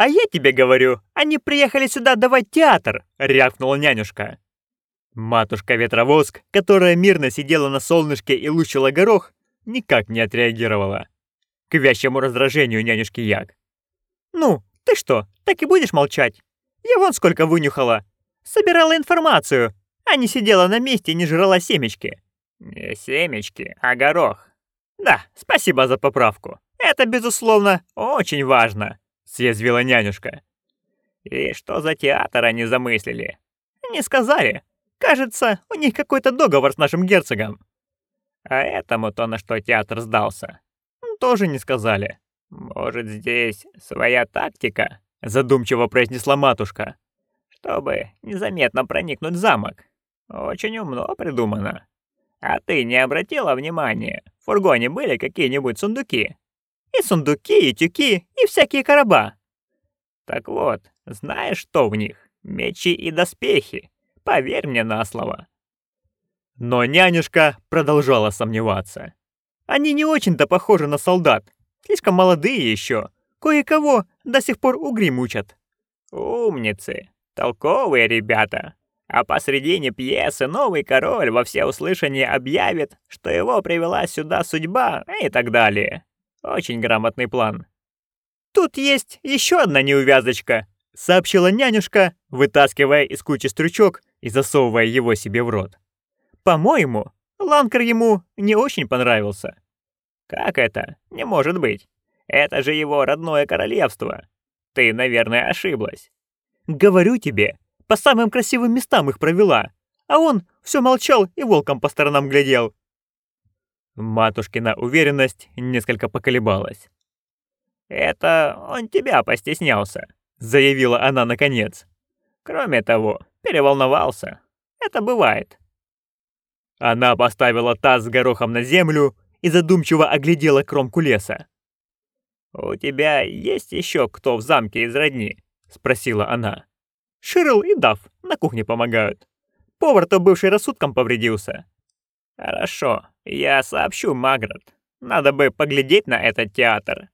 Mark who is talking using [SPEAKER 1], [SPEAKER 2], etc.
[SPEAKER 1] «А я тебе говорю, они приехали сюда давать театр!» — рявкнула нянюшка. Матушка-ветровоск, которая мирно сидела на солнышке и лущила горох, никак не отреагировала. К вящему раздражению нянюшки Як. «Ну, ты что, так и будешь молчать? Я вон сколько вынюхала. Собирала информацию, а не сидела на месте и не жрала семечки». «Не семечки, а горох». «Да, спасибо за поправку. Это, безусловно, очень важно», — съязвила нянюшка. «И что за театр они замыслили?» «Не сказали. Кажется, у них какой-то договор с нашим герцогом». «А этому-то на что театр сдался?» «Тоже не сказали». «Может, здесь своя тактика?» — задумчиво произнесла матушка. «Чтобы незаметно проникнуть в замок. Очень умно придумано. А ты не обратила внимания, в фургоне были какие-нибудь сундуки?» «И сундуки, и тюки, и всякие короба». «Так вот, знаешь, что в них? Мечи и доспехи. Поверь мне на слово». Но нянюшка продолжала сомневаться. Они не очень-то похожи на солдат, Слишком молодые еще. Кое-кого до сих пор угри мучат. Умницы. Толковые ребята. А посредине пьесы новый король во всеуслышание объявит, что его привела сюда судьба и так далее. Очень грамотный план. «Тут есть еще одна неувязочка», — сообщила нянюшка, вытаскивая из кучи стручок и засовывая его себе в рот. «По-моему, Ланкер ему не очень понравился. Как это? Не может быть. Это же его родное королевство. Ты, наверное, ошиблась. Говорю тебе, по самым красивым местам их провела, а он все молчал и волком по сторонам глядел. Матушкина уверенность несколько поколебалась. «Это он тебя постеснялся», — заявила она наконец. «Кроме того, переволновался. Это бывает». Она поставила таз с горохом на землю и задумчиво оглядела кромку леса. «У тебя есть еще кто в замке из родни?» — спросила она. «Ширл и Дав на кухне помогают. Повар-то бывший рассудком повредился». «Хорошо, я сообщу Маград. Надо бы поглядеть на этот театр».